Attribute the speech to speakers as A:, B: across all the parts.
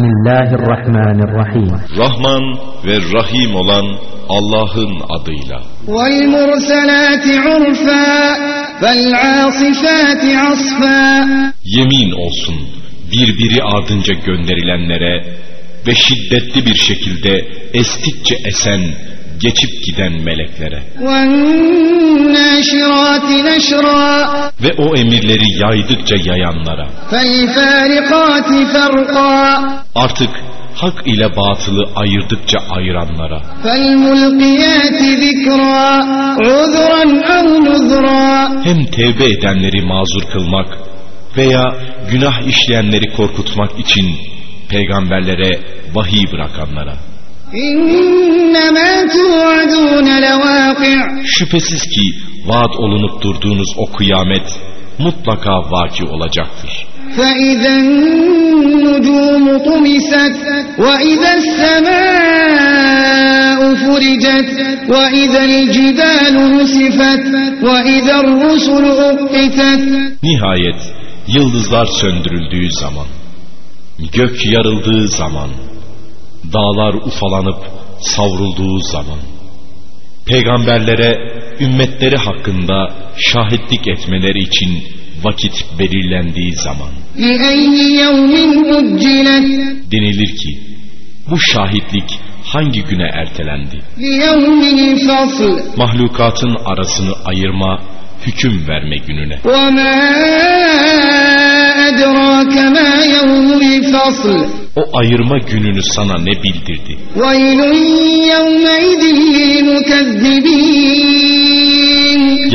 A: Bismillahirrahmanirrahim.
B: Rahman ve Rahim olan Allah'ın adıyla. Yemin olsun birbiri ardınca gönderilenlere ve şiddetli bir şekilde estikçe esen geçip giden meleklere. Ve o emirleri yaydıkça yayanlara. Artık hak ile batılı ayırdıkça ayıranlara. Hem tevbe edenleri mazur kılmak veya günah işleyenleri korkutmak için peygamberlere vahiy bırakanlara. Şüphesiz ki vaat olunup durduğunuz o kıyamet mutlaka vaki olacaktır. Nihayet yıldızlar söndürüldüğü zaman, gök yarıldığı zaman, Dağlar ufalanıp savrulduğu zaman. Peygamberlere ümmetleri hakkında şahitlik etmeleri için vakit belirlendiği zaman. Denilir ki bu şahitlik hangi güne ertelendi? Mahlukatın arasını ayırma, hüküm verme gününe.
C: وَمَا أَدْرَاكَ مَا يَوْمُ الْفَصْلِ
B: O ayırma gününü sana ne bildirdi?
C: وَيْلٌ يَوْمَئِذٍ لِلْمُكَذِّبِينَ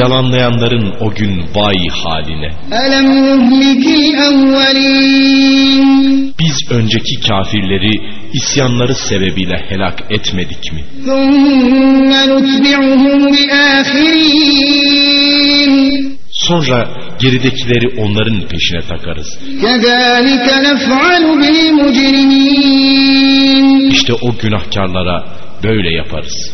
B: Yalanlayanların o gün vay haline.
C: أَلَمْ نُهْلِكِ الْأَوَّلِينَ
B: Biz önceki kafirleri isyanları sebebiyle helak etmedik mi? Sonra geridekileri onların peşine takarız. İşte o günahkarlara böyle yaparız.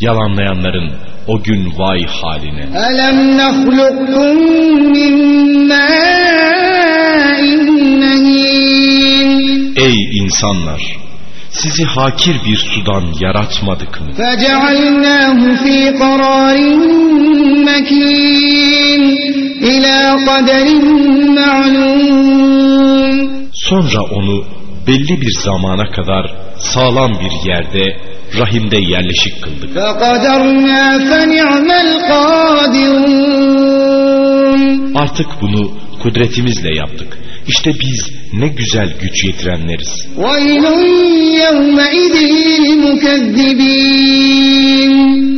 B: Yalanlayanların o gün vay haline.
C: Elem nahlukum min
B: Ey insanlar! Sizi hakir bir sudan yaratmadık mı?
C: فَجَعَلْنَاهُ فِي قَرَارٍ مَّكِينٍ إِلَى قَدَرٍ مَّعْلُومٍ
B: Sonra onu belli bir zamana kadar sağlam bir yerde rahimde yerleşik kıldık.
C: فَقَدَرْنَا فَنِعْمَ الْقَادِرُونَ
B: Artık bunu kudretimizle yaptık. İşte biz ne güzel güç yetirenleriz.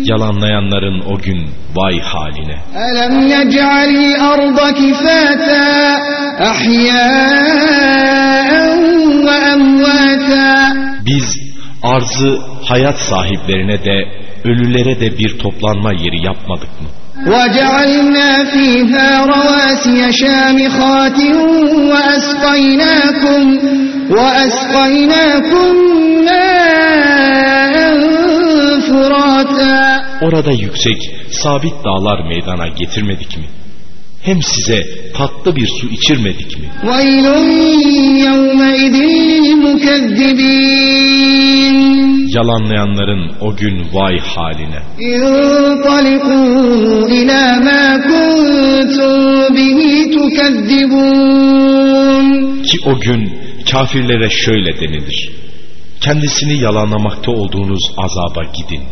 B: Yalanlayanların o gün vay haline.
C: Elem yec'alil arda kifata ahya'en ve.
B: Biz arzı hayat sahiplerine de ölülere de bir toplanma yeri yapmadık mı?
C: وَجَعَلْنَا فِيهَا رَوَاسِيَ شَامِخَاتٍ وَأَسْقَيْنَاكُمْ وَأَسْقَيْنَاكُمْ مَاءً فُرَاتًا
B: Orada yüksek, sabit dağlar meydana getirmedik mi? Hem size tatlı bir su içirmedik mi?
C: وَيْلٌ يَوْمَئِذٍ لِلْمُكَذِّبِينَ
B: yalanlayanların o gün vay haline. Ki o gün kafirlere şöyle denilir. Kendisini yalanlamakta olduğunuz azaba gidin.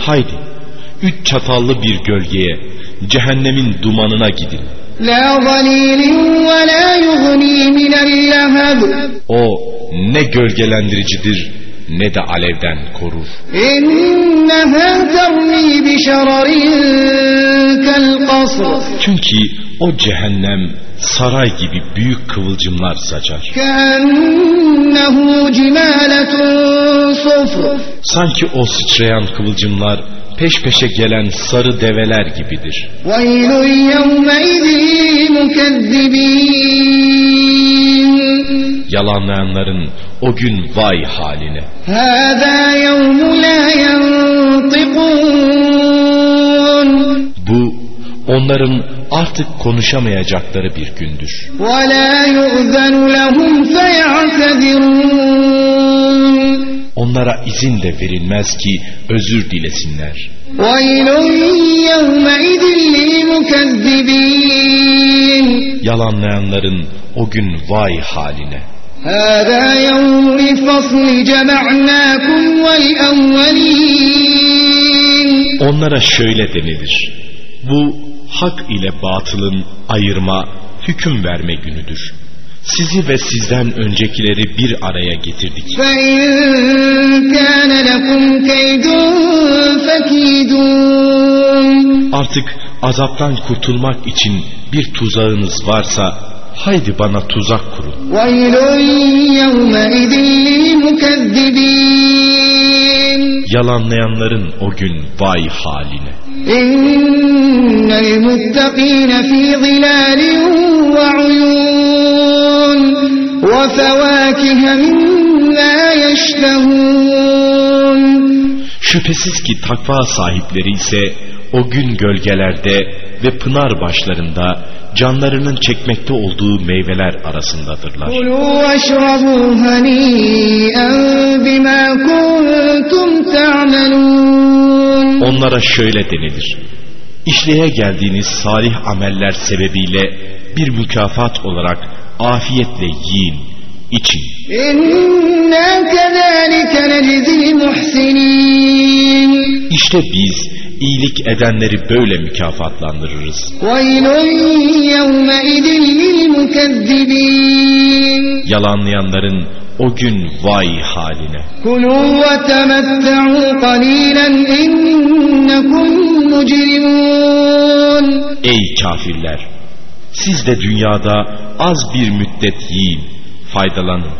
B: Haydi, üç çatallı bir gölgeye, cehennemin dumanına gidin. O ne gölgelendiricidir ne de alevden korur. Çünkü o cehennem saray gibi büyük kıvılcımlar saçar. Sanki o sıçrayan kıvılcımlar peş peşe gelen sarı develer gibidir. Yalanlayanların o gün vay haline.
C: Bu
B: onların artık konuşamayacakları bir gündür.
C: وَلَا يُؤْذَنُ لَهُمْ فَيَعْتَذِرُونَ
B: Onlara izin de verilmez ki özür dilesinler.
C: ويل يومئذ للمكذبين
B: Yalanlayanların o gün vay haline.
C: هذا يوم الفصل جمعناكم والأولين
B: Onlara şöyle denilir. Bu hak ile batılın ayırma, hüküm verme günüdür. Sizi ve sizden öncekileri bir araya getirdik.
C: فإن كان لكم كيد فكيدون
B: Artık azaptan kurtulmak için bir tuzağınız varsa haydi bana tuzak kurun.
C: ويل يومئذ للمكذبين
B: Yalanlayanların o gün vay haline.
C: إن المتقين في ظلال وعيون وفواكه مما يشتهون
B: Şüphesiz ki takva sahipleri ise o gün gölgelerde ve pınar başlarında canlarının çekmekte olduğu meyveler arasındadırlar. Onlara şöyle denilir. İşleye geldiğiniz salih ameller sebebiyle bir mükafat olarak afiyetle yiyin, için.
C: İnna kezalike necizil muhsinin
B: işte biz iyilik edenleri böyle mükafatlandırırız. Yalanlayanların o gün vay haline. Ey kafirler! Siz de dünyada az bir müddet yiyin, faydalanın.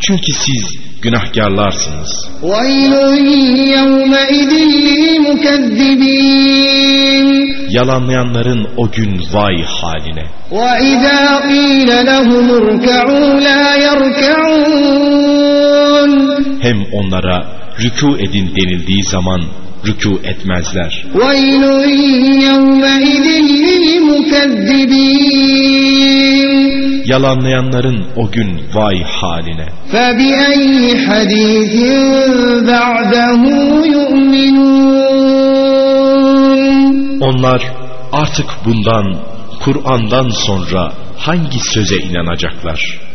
B: Çünkü siz günahkarlarsınız.
C: ويل يومئذ للمكذبين
B: Yalanlayanların o gün vay haline.
C: وإذا قيل لهم اركعوا لا يركعون
B: Hem onlara rükû edin denildiği zaman rükû etmezler.
C: ويل يومئذ للمكذبين
B: yalanlayanların o gün vay haline. Onlar artık bundan, Kur'an'dan sonra hangi söze inanacaklar?